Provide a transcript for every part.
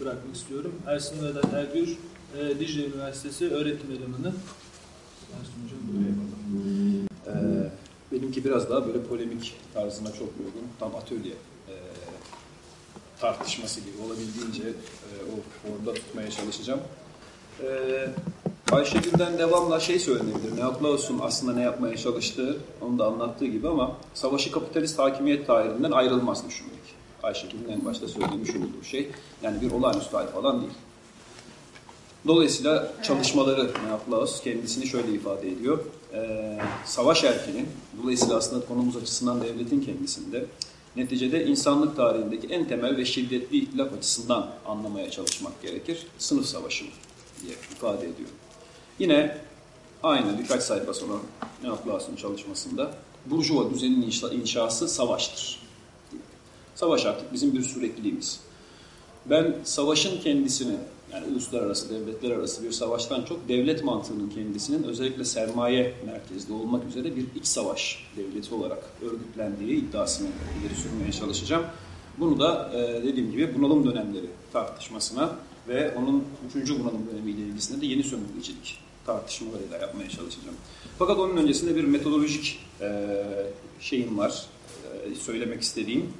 bırakmak istiyorum. Ersin Vedat Ergür, e, Dicle Üniversitesi öğretim elemanı. Ersin Hocam. Ee, benimki biraz daha böyle polemik tarzına çok uygun. Tam atölye e, tartışması gibi olabildiğince e, o formda tutmaya çalışacağım. Ee, Ayşegül'den devamla şey söylenebilir. Neoklaus'un aslında ne yapmaya çalıştığı, onu da anlattığı gibi ama savaşı kapitalist hakimiyet tarihinden ayrılmaz düşünmek. Ayşegül'ün en başta söylemiş olduğu şey. Yani bir olağanüstü hal falan değil. Dolayısıyla çalışmaları Neoklaus kendisini şöyle ifade ediyor. Ee, savaş erkenin, dolayısıyla aslında konumuz açısından devletin kendisinde, neticede insanlık tarihindeki en temel ve şiddetli laf açısından anlamaya çalışmak gerekir. Sınıf savaşı diye ifade ediyor. Yine aynı birkaç sayfa sonra Neoklaus'un çalışmasında Burjuva düzenin inşa, inşası savaştır. Savaş artık bizim bir sürekliliğimiz. Ben savaşın kendisini, yani uluslararası, devletler arası bir savaştan çok devlet mantığının kendisinin özellikle sermaye merkezli olmak üzere bir iç savaş devleti olarak örgütlendiği iddiasını ileri sürmeye çalışacağım. Bunu da e, dediğim gibi bunalım dönemleri tartışmasına ve onun üçüncü bunalım dönemiyle ilgisinde de yeni sömürgecilik tartışmalarıyla yapmaya çalışacağım. Fakat onun öncesinde bir metodolojik e, şeyim var, e, söylemek istediğim.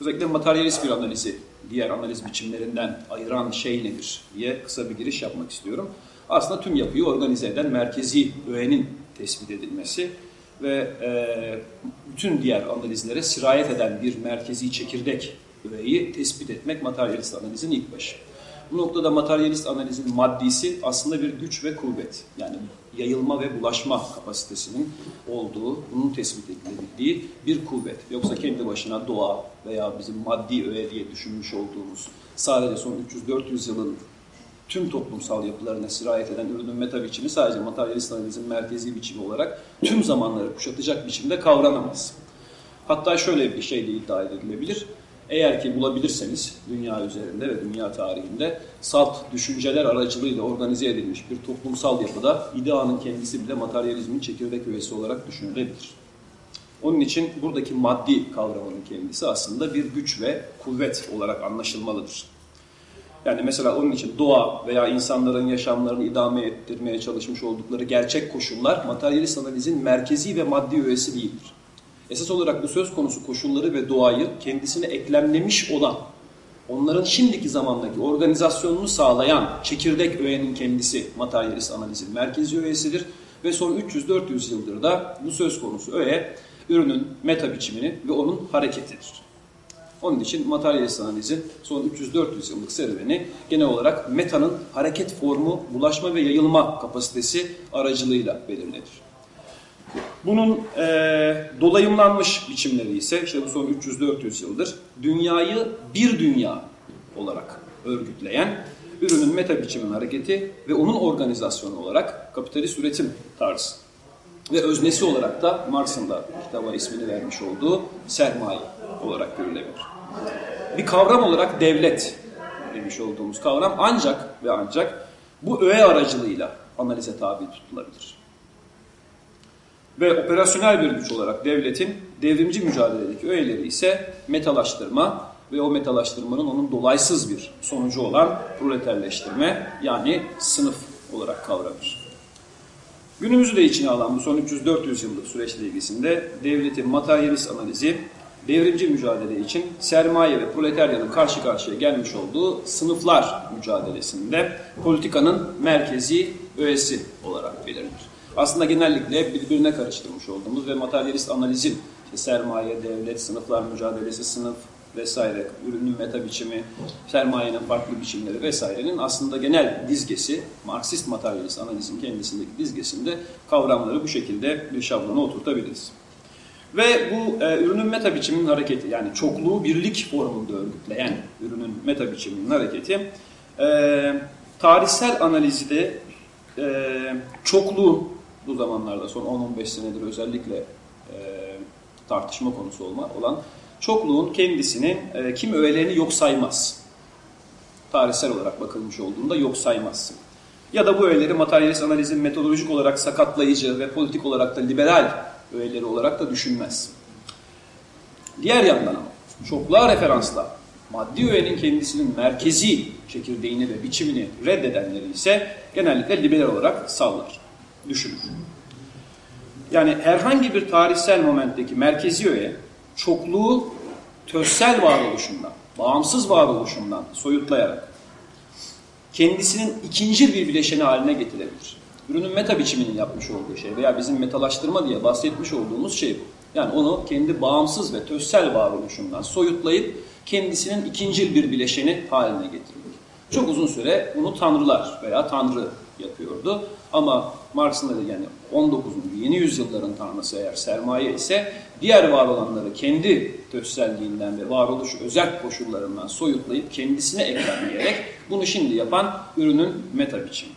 Özellikle materyalist bir analizi diğer analiz biçimlerinden ayıran şey nedir diye kısa bir giriş yapmak istiyorum. Aslında tüm yapıyı organize eden merkezi öğenin tespit edilmesi ve e, bütün diğer analizlere sirayet eden bir merkezi çekirdek öğeyi tespit etmek materyalist analizin ilk başı. Bu noktada materyalist analizin maddisi aslında bir güç ve kuvvet. Yani yayılma ve bulaşma kapasitesinin olduğu, bunun tespit edilebildiği bir kuvvet. Yoksa kendi başına doğa veya bizim maddi öğe diye düşünmüş olduğumuz sadece son 300-400 yılın tüm toplumsal yapılarına sirayet eden ürünün meta biçimi sadece materyalist analizin merkezi biçimi olarak tüm zamanları kuşatacak biçimde kavranamaz. Hatta şöyle bir şey de iddia edilebilir. Eğer ki bulabilirseniz dünya üzerinde ve dünya tarihinde salt düşünceler aracılığıyla organize edilmiş bir toplumsal yapıda ideanın kendisi bile materyalizmin çekirdek üyesi olarak düşünülebilir. Onun için buradaki maddi kavramının kendisi aslında bir güç ve kuvvet olarak anlaşılmalıdır. Yani mesela onun için doğa veya insanların yaşamlarını idame ettirmeye çalışmış oldukları gerçek koşullar materyalist analizin merkezi ve maddi üyesi değildir. Esas olarak bu söz konusu koşulları ve doğayı kendisine eklemlemiş olan, onların şimdiki zamandaki organizasyonunu sağlayan çekirdek öğenin kendisi materyalist analizin merkezi öğesidir. Ve son 300-400 yıldır da bu söz konusu öğe ürünün meta biçimini ve onun hareketidir. Onun için materyalist analizin son 300-400 yıllık serüveni genel olarak metanın hareket formu, bulaşma ve yayılma kapasitesi aracılığıyla belirlenir. Bunun e, dolayımlanmış biçimleri ise işte bu son 300-400 yıldır dünyayı bir dünya olarak örgütleyen ürünün meta biçimin hareketi ve onun organizasyonu olarak kapitalist üretim tarzı. Ve öznesi olarak da Marx'ın da kitaba ismini vermiş olduğu sermaye olarak görülebilir. Bir kavram olarak devlet demiş olduğumuz kavram ancak ve ancak bu öğe aracılığıyla analize tabi tutulabilir. Ve operasyonel bir güç olarak devletin devrimci mücadeledeki öğeleri ise metalaştırma ve o metalaştırmanın onun dolaysız bir sonucu olan proleterleştirme yani sınıf olarak kavranır. Günümüzü de içine alan bu son 300-400 yıllık süreçle ilgisinde devletin materyalist analizi devrimci mücadele için sermaye ve proletaryanın karşı karşıya gelmiş olduğu sınıflar mücadelesinde politikanın merkezi öğesi olarak belirlenir. Aslında genellikle birbirine karıştırmış olduğumuz ve materyalist analizin işte sermaye, devlet, sınıflar mücadelesi, sınıf vesaire, ürünün meta biçimi, sermayenin farklı biçimleri vesairenin aslında genel dizgesi, Marksist materyalist analizin kendisindeki dizgesinde kavramları bu şekilde bir şablona oturtabiliriz. Ve bu e, ürünün meta biçiminin hareketi yani çokluğu birlik formunda örgütleyen ürünün meta biçiminin hareketi e, tarihsel analizde e, çokluğun bu zamanlarda son 10-15 senedir özellikle e, tartışma konusu olma, olan çokluğun kendisini e, kim öğelerini yok saymaz. Tarihsel olarak bakılmış olduğunda yok saymaz. Ya da bu öğeleri materyalist analizin metodolojik olarak sakatlayıcı ve politik olarak da liberal öğeleri olarak da düşünmez. Diğer yandan ama çokluğa referansla maddi öğenin kendisinin merkezi çekirdeğini ve biçimini reddedenleri ise genellikle liberal olarak sallar, düşünür. Yani herhangi bir tarihsel momentteki merkezi öğe çokluğu tözsel varoluşundan, bağımsız varoluşundan soyutlayarak kendisinin ikinci bir bileşeni haline getirebilir. Ürünün meta biçiminin yapmış olduğu şey veya bizim metalaştırma diye bahsetmiş olduğumuz şey bu. Yani onu kendi bağımsız ve tözsel varoluşundan soyutlayıp kendisinin ikinci bir bileşeni haline getirmek. Çok uzun süre bunu tanrılar veya tanrı yapıyordu. Ama Marx'ın da yani 19. yeni yüzyılların tanrısı eğer sermaye ise diğer var olanları kendi tözselliğinden ve varoluş özel koşullarından soyutlayıp kendisine eklemleyerek bunu şimdi yapan ürünün meta biçimi.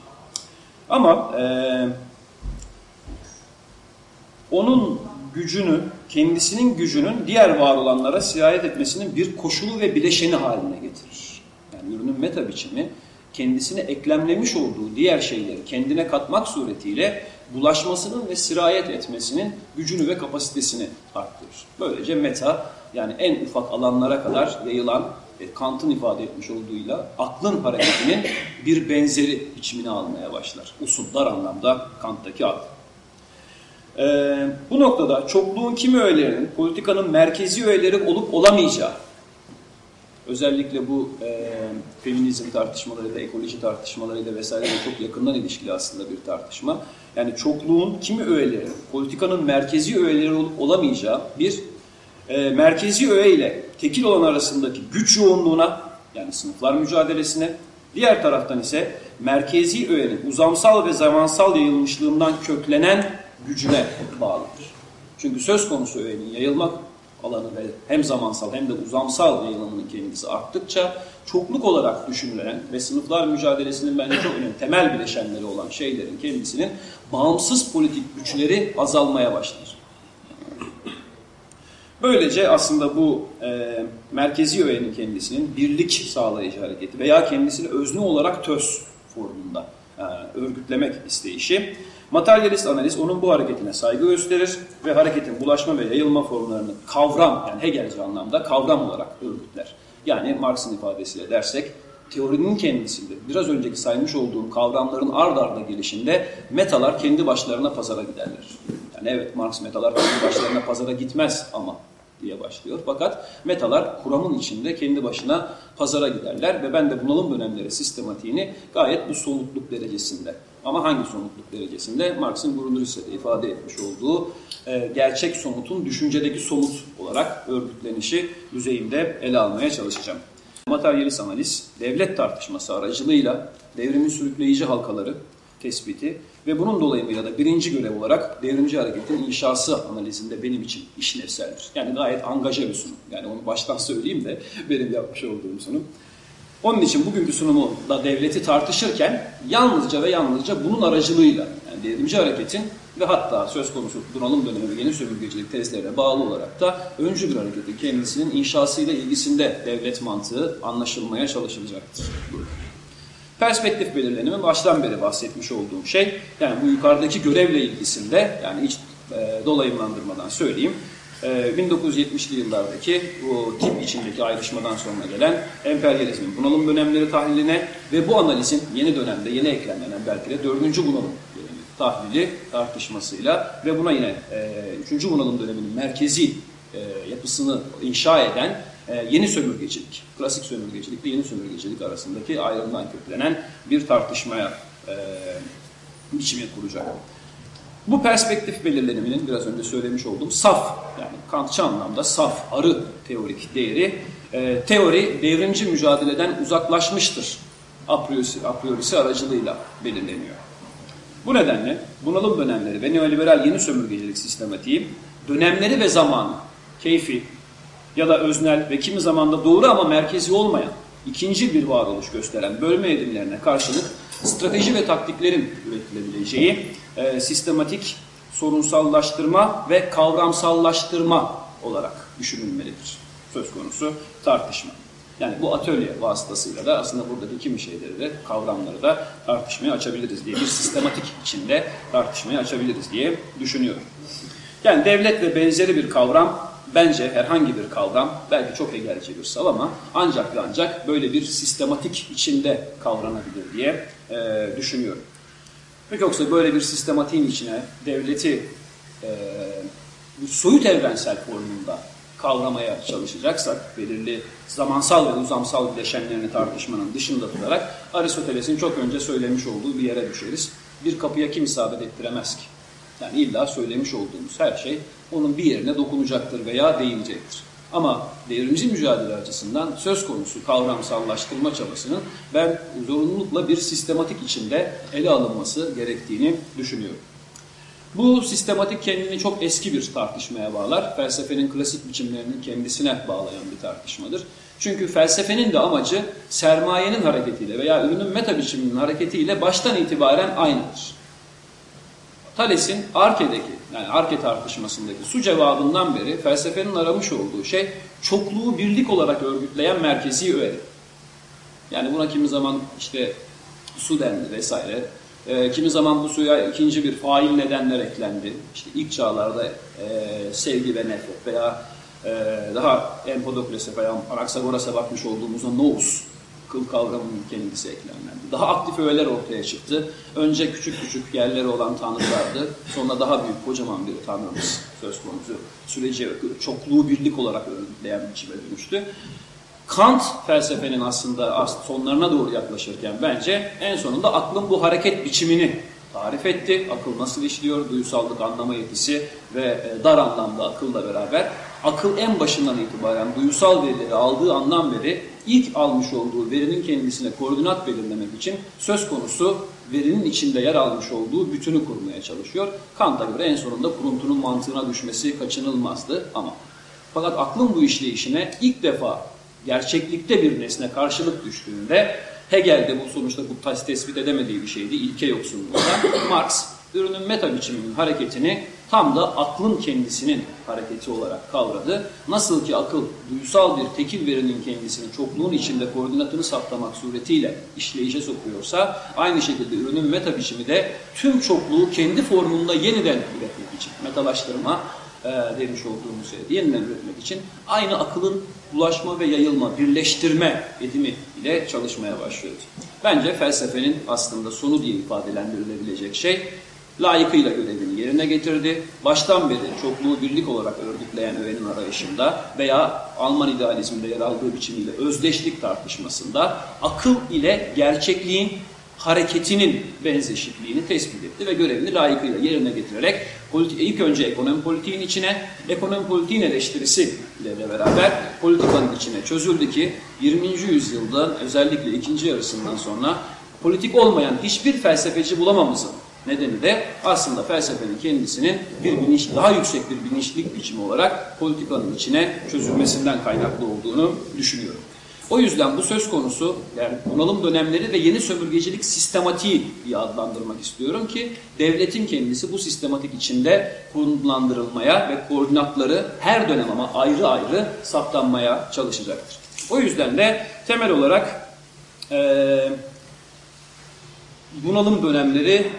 Ama e, onun gücünü, kendisinin gücünün diğer var olanlara sirayet etmesinin bir koşulu ve bileşeni haline getirir. Yani ürünün meta biçimi kendisine eklemlemiş olduğu diğer şeyleri kendine katmak suretiyle bulaşmasının ve sirayet etmesinin gücünü ve kapasitesini arttırır. Böylece meta yani en ufak alanlara kadar yayılan e, Kant'ın ifade etmiş olduğuyla aklın hareketinin bir benzeri biçimini almaya başlar. Usullar anlamda Kant'taki akl. Ee, bu noktada çokluğun kimi öğelerinin politikanın merkezi öğeleri olup olamayacağı, özellikle bu e, feminizm tartışmalarıyla, ekoloji tartışmalarıyla vesaire çok yakından ilişkili aslında bir tartışma. Yani çokluğun kimi öğeleri, politikanın merkezi öğeleri olup olamayacağı bir e, merkezi öğe ile tekil olan arasındaki güç yoğunluğuna yani sınıflar mücadelesine, diğer taraftan ise merkezi öğenin uzamsal ve zamansal yayılmışlığından köklenen gücüne bağlıdır. Çünkü söz konusu öğenin yayılmak alanı ve hem zamansal hem de uzamsal yayılımının kendisi arttıkça çokluk olarak düşünülen ve sınıflar mücadelesinin bence çok önemli temel bileşenleri olan şeylerin kendisinin bağımsız politik güçleri azalmaya başlar. Böylece aslında bu e, merkezi öğenin kendisinin birlik sağlayıcı hareketi veya kendisini özne olarak töz formunda e, örgütlemek isteyişi Materyalist analiz onun bu hareketine saygı gösterir ve hareketin bulaşma ve yayılma formlarını kavram yani Hegelci anlamda kavram olarak örgütler. Yani Marx'ın ifadesiyle dersek teorinin kendisinde biraz önceki saymış olduğum kavramların ard arda gelişinde metalar kendi başlarına pazara giderler. Yani evet Marx metalar kendi başlarına pazara gitmez ama diye başlıyor. Fakat metalar kuramın içinde kendi başına pazara giderler ve ben de bunalım dönemleri sistematiğini gayet bu soğukluk derecesinde ama hangi somutluk derecesinde? Marx'ın Grundrisse'de ifade etmiş olduğu e, gerçek somutun düşüncedeki somut olarak örgütlenişi düzeyinde ele almaya çalışacağım. Materyalist analiz, devlet tartışması aracılığıyla devrimin sürükleyici halkaları tespiti ve bunun dolayımıyla da birinci görev olarak devrimci hareketin inşası analizinde benim için işlevseldir. Yani gayet angaja bir sunum. Yani onu baştan söyleyeyim de benim yapmış olduğum sunum. Onun için bugünkü sunumu da devleti tartışırken yalnızca ve yalnızca bunun aracılığıyla yani devrimci hareketin ve hatta söz konusu bunalım dönemi ve yeni sömürgecilik tezlerine bağlı olarak da öncü bir hareketin kendisinin inşasıyla ilgisinde devlet mantığı anlaşılmaya çalışılacaktır. Perspektif belirlenimi baştan beri bahsetmiş olduğum şey yani bu yukarıdaki görevle ilgisinde yani hiç e, dolayımlandırmadan söyleyeyim 1970'li ee, yıllardaki bu tip içindeki ayrışmadan sonra gelen emperyalizmin bunalım dönemleri tahliline ve bu analizin yeni dönemde yeni eklemlenen belki de dördüncü bunalım dönemi tahlili tartışmasıyla ve buna yine e, üçüncü bunalım döneminin merkezi e, yapısını inşa eden e, yeni sömürgecilik, klasik sömürgecilik ve yeni sömürgecilik arasındaki ayrımdan köklenen bir tartışmaya e, biçimi kuracak. Bu perspektif belirleniminin biraz önce söylemiş olduğum saf, yani Kantçı anlamda saf, arı teorik değeri, e, teori devrimci mücadeleden uzaklaşmıştır a priorisi, a priorisi aracılığıyla belirleniyor. Bu nedenle bunalım dönemleri ve neoliberal yeni sömürgecilik sistematiği dönemleri ve zamanı, keyfi ya da öznel ve kimi zamanda doğru ama merkezi olmayan ikinci bir varoluş gösteren bölme edimlerine karşılık strateji ve taktiklerin üretilebileceği e, sistematik sorunsallaştırma ve kavramsallaştırma olarak düşünülmelidir. Söz konusu tartışma. Yani bu atölye vasıtasıyla da aslında buradaki kimi şeyleri de kavramları da tartışmaya açabiliriz diye bir sistematik içinde tartışmaya açabiliriz diye düşünüyorum. Yani devlet ve benzeri bir kavram bence herhangi bir kavram, belki çok Hegelci bir sav ama ancak ve ancak böyle bir sistematik içinde kavranabilir diye e, düşünüyorum. Peki yoksa böyle bir sistematiğin içine devleti e, soyut evrensel formunda kavramaya çalışacaksak, belirli zamansal ve uzamsal bileşenlerini tartışmanın dışında tutarak Aristoteles'in çok önce söylemiş olduğu bir yere düşeriz. Bir kapıya kim isabet ettiremez ki? Yani illa söylemiş olduğumuz her şey onun bir yerine dokunacaktır veya değinecektir. Ama devrimci mücadele açısından söz konusu kavramsallaştırma çabasının ben zorunlulukla bir sistematik içinde ele alınması gerektiğini düşünüyorum. Bu sistematik kendini çok eski bir tartışmaya bağlar. Felsefenin klasik biçimlerinin kendisine bağlayan bir tartışmadır. Çünkü felsefenin de amacı sermayenin hareketiyle veya ürünün meta biçiminin hareketiyle baştan itibaren aynıdır. Thales'in Arke'deki yani Arke tartışmasındaki su cevabından beri felsefenin aramış olduğu şey çokluğu birlik olarak örgütleyen merkezi öğe. Yani buna kimi zaman işte su dendi vesaire. E, kimi zaman bu suya ikinci bir fail nedenler eklendi. İşte ilk çağlarda e, sevgi ve nefret veya e, daha Empodokles'e veya Anaxagoras'a bakmış olduğumuzda nous kıl kavramının kendisi eklenmendi. Daha aktif öğeler ortaya çıktı. Önce küçük küçük yerleri olan tanrılardı. Sonra daha büyük kocaman bir tanrımız söz konusu. Süreci çokluğu birlik olarak örgütleyen biçime dönüştü. Kant felsefenin aslında sonlarına doğru yaklaşırken bence en sonunda aklın bu hareket biçimini tarif etti. Akıl nasıl işliyor, duyusallık anlama yetisi ve e, dar anlamda akılla beraber akıl en başından itibaren duyusal verileri aldığı andan beri ilk almış olduğu verinin kendisine koordinat belirlemek için söz konusu verinin içinde yer almış olduğu bütünü kurmaya çalışıyor. Kant'a göre en sonunda kuruntunun mantığına düşmesi kaçınılmazdı ama fakat aklın bu işleyişine ilk defa gerçeklikte bir nesne karşılık düştüğünde Hegel'de bu sonuçta bu tespit edemediği bir şeydi ilke yoksunluğunda. Marx ürünün meta biçiminin hareketini tam da aklın kendisinin hareketi olarak kavradı. Nasıl ki akıl duysal bir tekil verinin kendisini çokluğun içinde koordinatını saptamak suretiyle işleyişe sokuyorsa aynı şekilde ürünün meta biçimi de tüm çokluğu kendi formunda yeniden üretmek için metalaştırma e, demiş olduğumuz şeyde yeniden üretmek için aynı akılın ulaşma ve yayılma, birleştirme edimi ile çalışmaya başlıyoruz. Bence felsefenin aslında sonu diye ifadelendirilebilecek şey layıkıyla görevini yerine getirdi. Baştan beri çokluğu birlik olarak örgütleyen öğenin arayışında veya Alman idealizminde yer aldığı biçimiyle özdeşlik tartışmasında akıl ile gerçekliğin hareketinin benzeşikliğini tespit etti ve görevini layıkıyla yerine getirerek ilk önce ekonomi politiğin içine, ekonomi politiğin eleştirisi ile beraber politikanın içine çözüldü ki 20. yüzyılda özellikle ikinci yarısından sonra politik olmayan hiçbir felsefeci bulamamızın nedeni de aslında felsefenin kendisinin bir bilinç, daha yüksek bir bilinçlik biçimi olarak politikanın içine çözülmesinden kaynaklı olduğunu düşünüyorum. O yüzden bu söz konusu yani bunalım dönemleri ve yeni sömürgecilik sistematiği diye adlandırmak istiyorum ki devletin kendisi bu sistematik içinde konumlandırılmaya ve koordinatları her dönem ama ayrı ayrı saptanmaya çalışacaktır. O yüzden de temel olarak e, bunalım dönemleri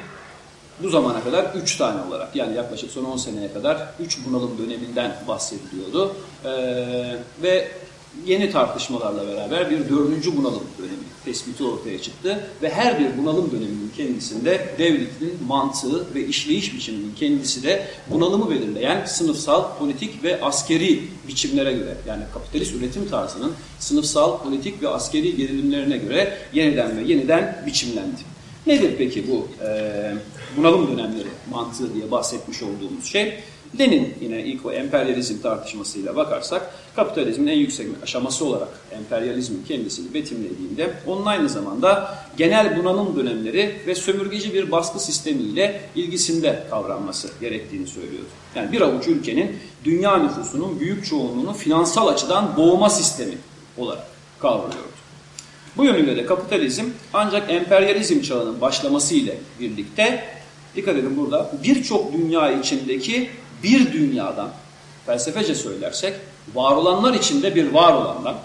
bu zamana kadar 3 tane olarak yani yaklaşık son 10 seneye kadar 3 bunalım döneminden bahsediliyordu. Ee, ve yeni tartışmalarla beraber bir dördüncü bunalım dönemi tespiti ortaya çıktı ve her bir bunalım döneminin kendisinde devletin mantığı ve işleyiş biçiminin kendisi de bunalımı belirleyen sınıfsal, politik ve askeri biçimlere göre yani kapitalist üretim tarzının sınıfsal, politik ve askeri gerilimlerine göre yeniden ve yeniden biçimlendi. Nedir peki bu e, bunalım dönemleri mantığı diye bahsetmiş olduğumuz şey? Lenin yine ilk o emperyalizm tartışmasıyla bakarsak kapitalizmin en yüksek aşaması olarak emperyalizmin kendisini betimlediğinde onun aynı zamanda genel bunalım dönemleri ve sömürgeci bir baskı sistemiyle ilgisinde kavranması gerektiğini söylüyordu. Yani bir avuç ülkenin dünya nüfusunun büyük çoğunluğunu finansal açıdan boğma sistemi olarak kavruluyordu. Bu yönüyle de kapitalizm ancak emperyalizm çağının başlaması ile birlikte dikkat edin burada birçok dünya içindeki bir dünyadan felsefece söylersek var olanlar içinde bir var olandan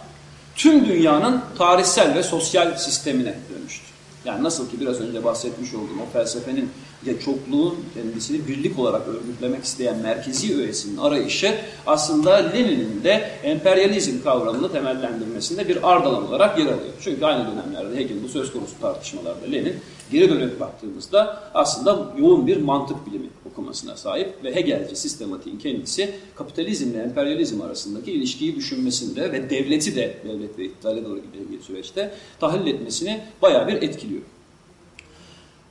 tüm dünyanın tarihsel ve sosyal sistemine dönüştü. Yani nasıl ki biraz önce bahsetmiş olduğum o felsefenin ya çokluğun kendisini birlik olarak örgütlemek isteyen merkezi öğesinin arayışı aslında Lenin'in de emperyalizm kavramını temellendirmesinde bir ardalan olarak yer alıyor. Çünkü aynı dönemlerde Hegel bu söz konusu tartışmalarda Lenin geri dönüp baktığımızda aslında yoğun bir mantık bilimi okumasına sahip ve Hegelci sistematiğin kendisi kapitalizmle emperyalizm arasındaki ilişkiyi düşünmesinde ve devleti de devlet ve iktidara doğru giden süreçte tahlil etmesini bayağı bir etkiliyor.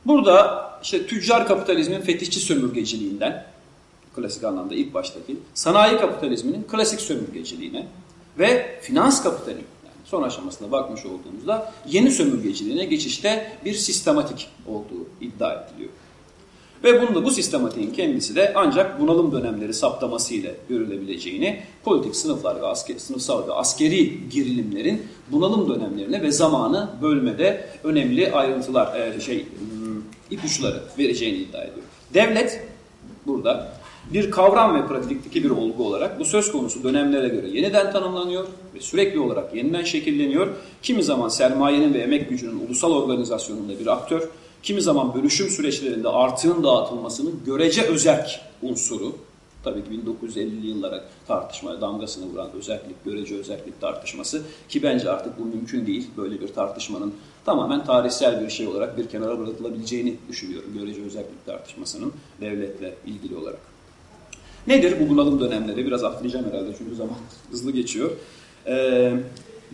Burada işte tüccar kapitalizmin fetişçi sömürgeciliğinden, klasik anlamda ilk baştaki, sanayi kapitalizminin klasik sömürgeciliğine ve finans kapitalizmi son aşamasına bakmış olduğumuzda yeni sömürgeciliğine geçişte bir sistematik olduğu iddia ediliyor. Ve bunu da bu sistematiğin kendisi de ancak bunalım dönemleri saptamasıyla görülebileceğini, politik sınıflar ve asker, sınıfsal ve askeri gerilimlerin bunalım dönemlerine ve zamanı bölmede önemli ayrıntılar, e, şey ipuçları vereceğini iddia ediyor. Devlet burada bir kavram ve pratiklikteki bir olgu olarak bu söz konusu dönemlere göre yeniden tanımlanıyor ve sürekli olarak yeniden şekilleniyor. Kimi zaman sermayenin ve emek gücünün ulusal organizasyonunda bir aktör, kimi zaman bölüşüm süreçlerinde artığın dağıtılmasının görece özerk unsuru, tabii ki 1950'li yıllara tartışmaya damgasını vuran özellik, görece özellik tartışması ki bence artık bu mümkün değil. Böyle bir tartışmanın tamamen tarihsel bir şey olarak bir kenara bırakılabileceğini düşünüyorum. Görece özellik tartışmasının devletle ilgili olarak. Nedir bu bunalım dönemleri? Biraz atlayacağım herhalde çünkü zaman hızlı geçiyor. Ee,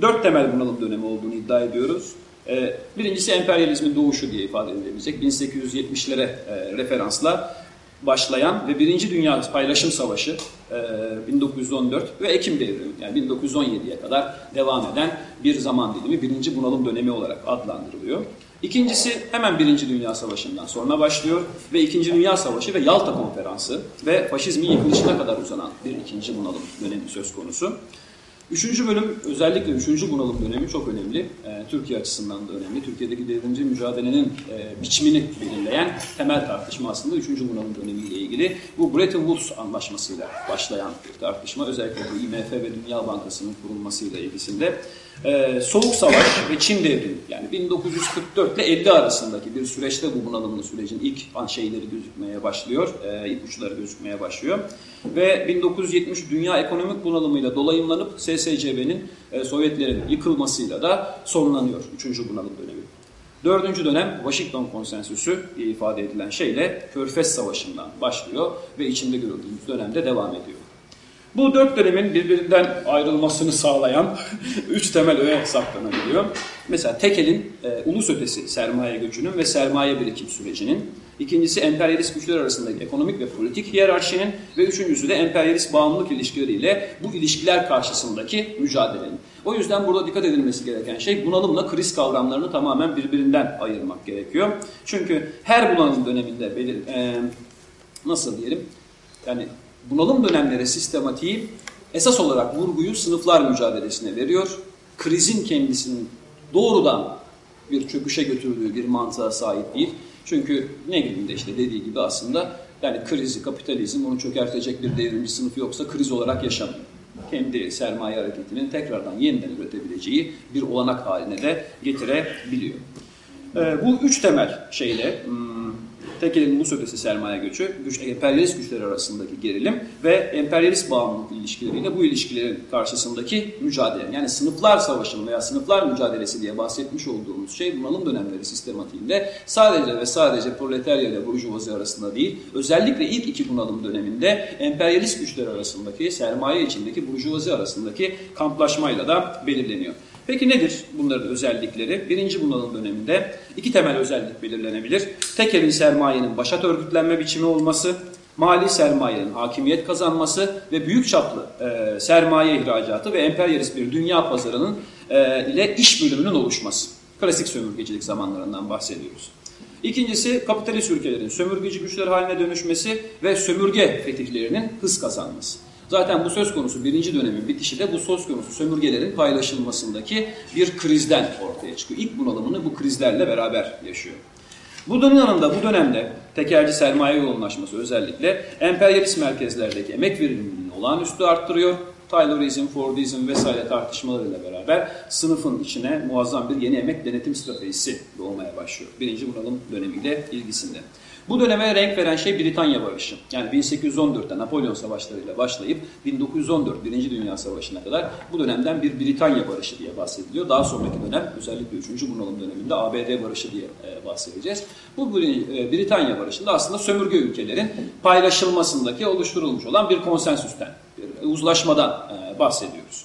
dört temel bunalım dönemi olduğunu iddia ediyoruz. Ee, birincisi emperyalizmin doğuşu diye ifade edilebilecek. 1870'lere e, referansla başlayan ve Birinci Dünya Paylaşım Savaşı e, 1914 ve Ekim Devrimi yani 1917'ye kadar devam eden bir zaman dilimi birinci bunalım dönemi olarak adlandırılıyor. İkincisi hemen Birinci Dünya Savaşı'ndan sonra başlıyor ve İkinci Dünya Savaşı ve Yalta Konferansı ve faşizmin yıkılışına kadar uzanan bir ikinci bunalım dönemi söz konusu. Üçüncü bölüm özellikle üçüncü bunalım dönemi çok önemli. E, Türkiye açısından da önemli. Türkiye'deki devrimci mücadelenin e, biçimini belirleyen temel tartışma aslında üçüncü bunalım dönemiyle ilgili. Bu Bretton Woods anlaşmasıyla başlayan bir tartışma. Özellikle bu IMF ve Dünya Bankası'nın kurulmasıyla ilgisinde. Ee, Soğuk Savaş ve Çin Devrimi yani 1944 ile 50 arasındaki bir süreçte bu bunalımlı sürecin ilk şeyleri gözükmeye başlıyor, e, ipuçları gözükmeye başlıyor. Ve 1970 dünya ekonomik bunalımıyla dolayımlanıp SSCB'nin e, Sovyetlerin yıkılmasıyla da sonlanıyor 3. bunalım dönemi. Dördüncü dönem Washington Konsensüsü ifade edilen şeyle Körfez Savaşı'ndan başlıyor ve içinde gördüğümüz dönemde devam ediyor. Bu dört dönemin birbirinden ayrılmasını sağlayan üç temel öğe saptanabiliyor. Mesela tekelin e, ulus ötesi sermaye göçünün ve sermaye birikim sürecinin, ikincisi emperyalist güçler arasındaki ekonomik ve politik hiyerarşinin ve üçüncüsü de emperyalist bağımlılık ilişkileriyle bu ilişkiler karşısındaki mücadelenin. O yüzden burada dikkat edilmesi gereken şey bunalımla kriz kavramlarını tamamen birbirinden ayırmak gerekiyor. Çünkü her bunalım döneminde belir, e, nasıl diyelim yani bunalım dönemleri sistematiği esas olarak vurguyu sınıflar mücadelesine veriyor. Krizin kendisinin doğrudan bir çöküşe götürdüğü bir mantığa sahip değil. Çünkü ne gibi de işte dediği gibi aslında yani krizi, kapitalizm onu çökertecek bir devrimci sınıf yoksa kriz olarak yaşamıyor. Kendi sermaye hareketinin tekrardan yeniden üretebileceği bir olanak haline de getirebiliyor. Ee, bu üç temel şeyle, hmm, Tek elin ulus ötesi sermaye göçü, güç, emperyalist güçler arasındaki gerilim ve emperyalist bağımlılık ilişkileriyle bu ilişkilerin karşısındaki mücadele. Yani sınıflar savaşının veya sınıflar mücadelesi diye bahsetmiş olduğumuz şey bunalım dönemleri sistematiğinde sadece ve sadece proletarya ile burjuvazi arasında değil, özellikle ilk iki bunalım döneminde emperyalist güçler arasındaki, sermaye içindeki burjuvazi arasındaki kamplaşmayla da belirleniyor. Peki nedir bunların özellikleri? Birinci bunalım döneminde iki temel özellik belirlenebilir. Tek elin sermayenin başat örgütlenme biçimi olması, mali sermayenin hakimiyet kazanması ve büyük çaplı e, sermaye ihracatı ve emperyalist bir dünya pazarının e, ile iş bölümünün oluşması. Klasik sömürgecilik zamanlarından bahsediyoruz. İkincisi kapitalist ülkelerin sömürgeci güçler haline dönüşmesi ve sömürge fetihlerinin hız kazanması. Zaten bu söz konusu birinci dönemin bitişi de bu söz konusu sömürgelerin paylaşılmasındaki bir krizden ortaya çıkıyor. İlk bunalımını bu krizlerle beraber yaşıyor. Bunun yanında bu dönemde tekerci sermaye yoğunlaşması özellikle emperyalist merkezlerdeki emek verimliliğini olağanüstü arttırıyor. Taylorizm, Fordizm vesaire tartışmalarıyla beraber sınıfın içine muazzam bir yeni emek denetim stratejisi doğmaya başlıyor. Birinci bunalım dönemiyle ilgisinde. Bu döneme renk veren şey Britanya Barışı. Yani 1814'te Napolyon Savaşları'yla başlayıp 1914 Birinci Dünya Savaşı'na kadar bu dönemden bir Britanya Barışı diye bahsediliyor. Daha sonraki dönem özellikle 3. bunalım döneminde ABD Barışı diye e, bahsedeceğiz. Bu e, Britanya Barışı'nda aslında sömürge ülkelerin paylaşılmasındaki oluşturulmuş olan bir konsensüsten, bir uzlaşmadan e, bahsediyoruz.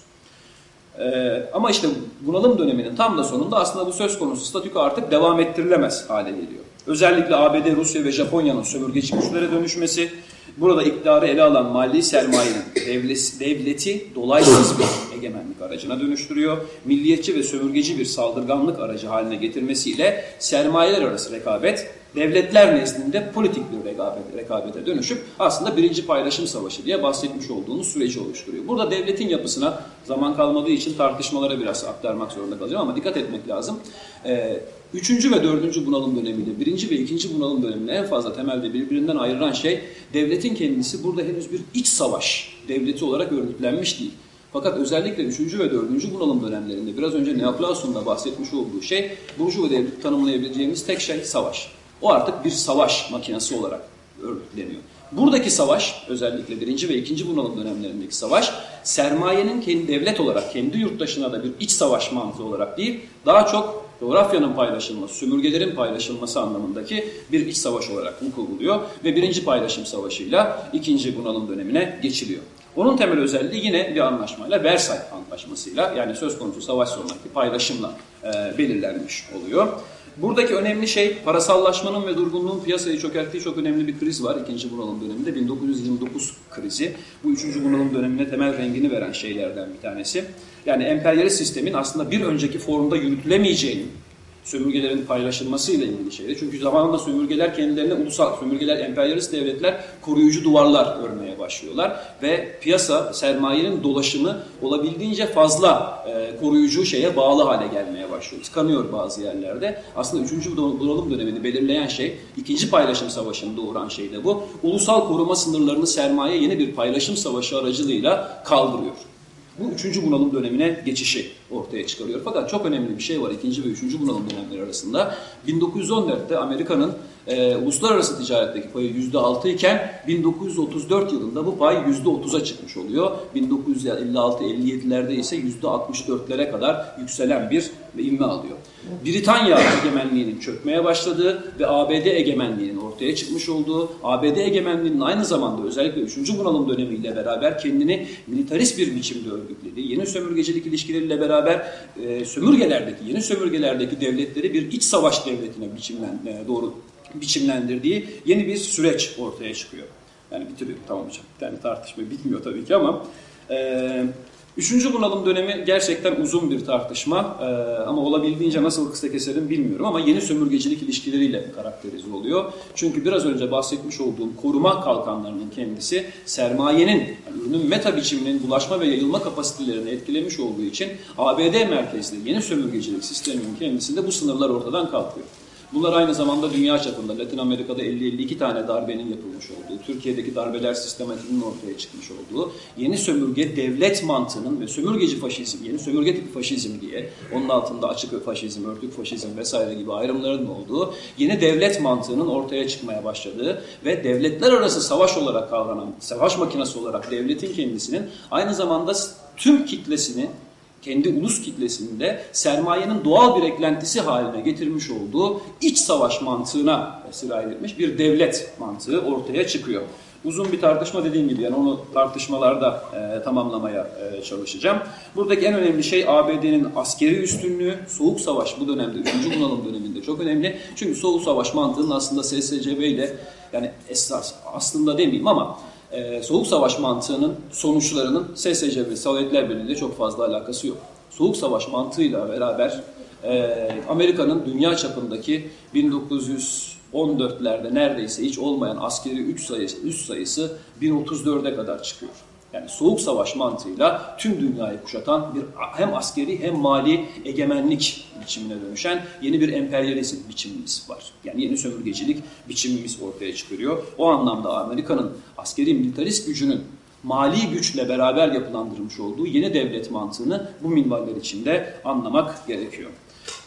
Ama işte bunalım döneminin tam da sonunda aslında bu söz konusu statüko artık devam ettirilemez hale geliyor. Özellikle ABD, Rusya ve Japonya'nın sömürgeci güçlere dönüşmesi, burada iktidarı ele alan mali sermayenin devleti, devleti dolaysız bir egemenlik aracına dönüştürüyor. Milliyetçi ve sömürgeci bir saldırganlık aracı haline getirmesiyle sermayeler arası rekabet devletler nezdinde politik bir rekabet, rekabete dönüşüp aslında birinci paylaşım savaşı diye bahsetmiş olduğumuz süreci oluşturuyor. Burada devletin yapısına zaman kalmadığı için tartışmalara biraz aktarmak zorunda kalacağım ama dikkat etmek lazım. Ee, üçüncü ve dördüncü bunalım dönemiyle birinci ve ikinci bunalım dönemini en fazla temelde birbirinden ayıran şey devletin kendisi burada henüz bir iç savaş devleti olarak örgütlenmiş değil. Fakat özellikle 3. ve 4. bunalım dönemlerinde biraz önce Neoplaton'un da bahsetmiş olduğu şey Burjuva devleti tanımlayabileceğimiz tek şey savaş. O artık bir savaş makinesi olarak örgütleniyor. Buradaki savaş, özellikle birinci ve ikinci bunalım dönemlerindeki savaş, sermayenin kendi devlet olarak, kendi yurttaşına da bir iç savaş mantığı olarak değil, daha çok coğrafyanın paylaşılması, sömürgelerin paylaşılması anlamındaki bir iç savaş olarak vuku buluyor ve birinci paylaşım savaşıyla ikinci bunalım dönemine geçiliyor. Onun temel özelliği yine bir anlaşmayla, Versay Antlaşması'yla yani söz konusu savaş sonraki paylaşımla e, belirlenmiş oluyor. Buradaki önemli şey parasallaşmanın ve durgunluğun piyasayı çökerttiği çok önemli bir kriz var. ikinci bunalım döneminde 1929 krizi. Bu üçüncü bunalım dönemine temel rengini veren şeylerden bir tanesi. Yani emperyalist sistemin aslında bir önceki formda yürütülemeyeceğini sömürgelerin paylaşılmasıyla ilgili şeydi. Çünkü zamanında sömürgeler kendilerine ulusal, sömürgeler, emperyalist devletler koruyucu duvarlar örmeye başlıyorlar. Ve piyasa, sermayenin dolaşımı olabildiğince fazla e, koruyucu şeye bağlı hale gelmeye başlıyor. Tıkanıyor bazı yerlerde. Aslında 3. bunalım dönemini belirleyen şey, ikinci paylaşım savaşını doğuran şey de bu. Ulusal koruma sınırlarını sermaye yeni bir paylaşım savaşı aracılığıyla kaldırıyor bu üçüncü bunalım dönemine geçişi ortaya çıkarıyor. Fakat çok önemli bir şey var ikinci ve üçüncü bunalım dönemleri arasında. 1914'te Amerika'nın e, uluslararası ticaretteki payı %6 iken 1934 yılında bu pay %30'a çıkmış oluyor. 1956-57'lerde ise %64'lere kadar yükselen bir ivme alıyor. Britanya egemenliğinin çökmeye başladığı ve ABD egemenliğinin ortaya çıkmış olduğu, ABD egemenliğinin aynı zamanda özellikle 3. bunalım dönemiyle beraber kendini militarist bir biçimde örgütlediği, yeni sömürgecilik ilişkileriyle beraber e, sömürgelerdeki, yeni sömürgelerdeki devletleri bir iç savaş devletine biçimlen, e, doğru biçimlendirdiği yeni bir süreç ortaya çıkıyor. Yani bitiriyorum tamam hocam. Yani tartışma bitmiyor tabii ki ama e, Üçüncü bunalım dönemi gerçekten uzun bir tartışma ee, ama olabildiğince nasıl kısa keserim bilmiyorum ama yeni sömürgecilik ilişkileriyle karakterize oluyor. Çünkü biraz önce bahsetmiş olduğum koruma kalkanlarının kendisi sermayenin, yani ürünün meta biçiminin bulaşma ve yayılma kapasitelerini etkilemiş olduğu için ABD merkezli yeni sömürgecilik sisteminin kendisinde bu sınırlar ortadan kalkıyor. Bunlar aynı zamanda dünya çapında Latin Amerika'da 50-52 tane darbenin yapılmış olduğu, Türkiye'deki darbeler sistematiğinin ortaya çıkmış olduğu, yeni sömürge devlet mantığının ve sömürgeci faşizm, yeni sömürge tipi faşizm diye, onun altında açık faşizm, örtük faşizm vesaire gibi ayrımların olduğu, yeni devlet mantığının ortaya çıkmaya başladığı ve devletler arası savaş olarak kavranan, savaş makinesi olarak devletin kendisinin aynı zamanda tüm kitlesini kendi ulus kitlesinde sermayenin doğal bir eklentisi haline getirmiş olduğu iç savaş mantığına sirayet etmiş bir devlet mantığı ortaya çıkıyor. Uzun bir tartışma dediğim gibi yani onu tartışmalarda e, tamamlamaya e, çalışacağım. Buradaki en önemli şey ABD'nin askeri üstünlüğü. Soğuk Savaş bu dönemde, 3. bunalım döneminde çok önemli. Çünkü Soğuk Savaş mantığının aslında SSCB ile yani esas aslında demeyeyim ama e, Soğuk Savaş mantığının sonuçlarının SSC ve Sovyetler Birliği çok fazla alakası yok. Soğuk Savaş mantığıyla beraber e, Amerika'nın dünya çapındaki 1914'lerde neredeyse hiç olmayan askeri üç sayısı, üst sayısı 1034'e kadar çıkıyor. Yani soğuk savaş mantığıyla tüm dünyayı kuşatan bir hem askeri hem mali egemenlik biçimine dönüşen yeni bir emperyalizm biçimimiz var. Yani yeni sömürgecilik biçimimiz ortaya çıkıyor. O anlamda Amerika'nın askeri militarist gücünün mali güçle beraber yapılandırmış olduğu yeni devlet mantığını bu minvaller içinde anlamak gerekiyor.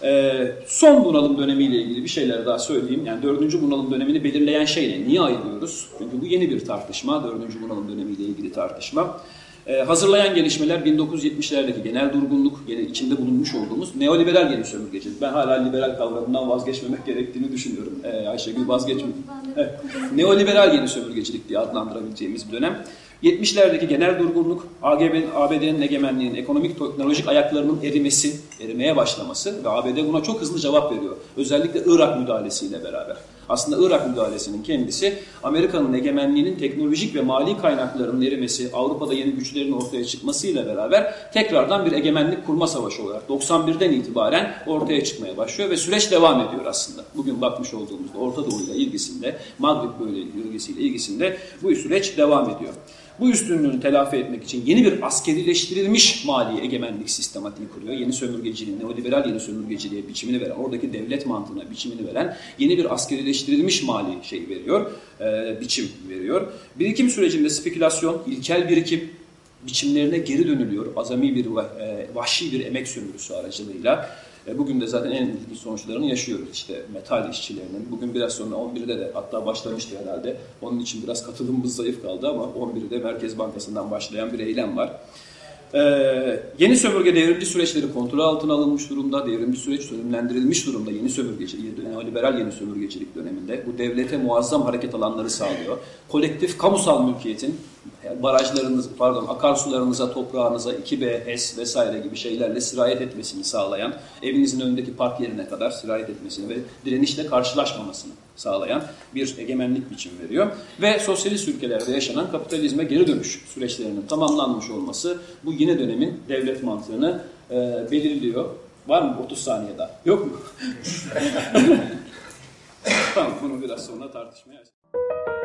Ee, son bunalım dönemiyle ilgili bir şeyler daha söyleyeyim. Yani dördüncü bunalım dönemini belirleyen şey ne? Niye ayırıyoruz? Çünkü bu yeni bir tartışma. Dördüncü bunalım dönemiyle ilgili tartışma. Ee, hazırlayan gelişmeler 1970'lerdeki genel durgunluk, gene içinde bulunmuş olduğumuz neoliberal geri sömürgecilik. Ben hala liberal kavramından vazgeçmemek gerektiğini düşünüyorum. Ee, Ayşegül vazgeçmiyor. Evet. Neoliberal geri sömürgecilik diye adlandırabileceğimiz bir dönem. 70'lerdeki genel durgunluk, ABD'nin egemenliğinin ekonomik teknolojik ayaklarının erimesi, erimeye başlaması ve ABD buna çok hızlı cevap veriyor. Özellikle Irak müdahalesiyle beraber. Aslında Irak müdahalesinin kendisi Amerika'nın egemenliğinin teknolojik ve mali kaynaklarının erimesi, Avrupa'da yeni güçlerin ortaya çıkmasıyla beraber tekrardan bir egemenlik kurma savaşı olarak 91'den itibaren ortaya çıkmaya başlıyor ve süreç devam ediyor aslında. Bugün bakmış olduğumuzda Orta Doğu ile ilgisinde, Maghrib bölgesiyle ilgisinde bu süreç devam ediyor. Bu üstünlüğünü telafi etmek için yeni bir askerileştirilmiş mali egemenlik sistematiği kuruyor. Yeni sömürgeciliğin, neoliberal yeni sömürgeciliğe biçimini veren, oradaki devlet mantığına biçimini veren yeni bir askerileştirilmiş mali şey veriyor, e, biçim veriyor. Birikim sürecinde spekülasyon, ilkel birikim biçimlerine geri dönülüyor. Azami bir, e, vahşi bir emek sömürüsü aracılığıyla. E, bugün de zaten en ilginç sonuçlarını yaşıyoruz işte metal işçilerinin. Bugün biraz sonra 11'de de hatta başlamıştı herhalde. Onun için biraz katılımımız zayıf kaldı ama 11'de Merkez Bankası'ndan başlayan bir eylem var. Ee, yeni sömürge devrimci süreçleri kontrol altına alınmış durumda, devrimci süreç sönümlendirilmiş durumda yeni sömürgecilik, liberal yeni sömürgecilik döneminde. Bu devlete muazzam hareket alanları sağlıyor. Kolektif kamusal mülkiyetin barajlarınız, pardon akarsularınıza, toprağınıza 2B, HES vesaire gibi şeylerle sirayet etmesini sağlayan, evinizin önündeki park yerine kadar sirayet etmesini ve direnişle karşılaşmamasını sağlayan bir egemenlik biçimi veriyor. Ve sosyalist ülkelerde yaşanan kapitalizme geri dönüş süreçlerinin tamamlanmış olması bu yine dönemin devlet mantığını e, belirliyor. Var mı 30 saniye daha? Yok mu? tamam bunu biraz sonra tartışmaya açalım.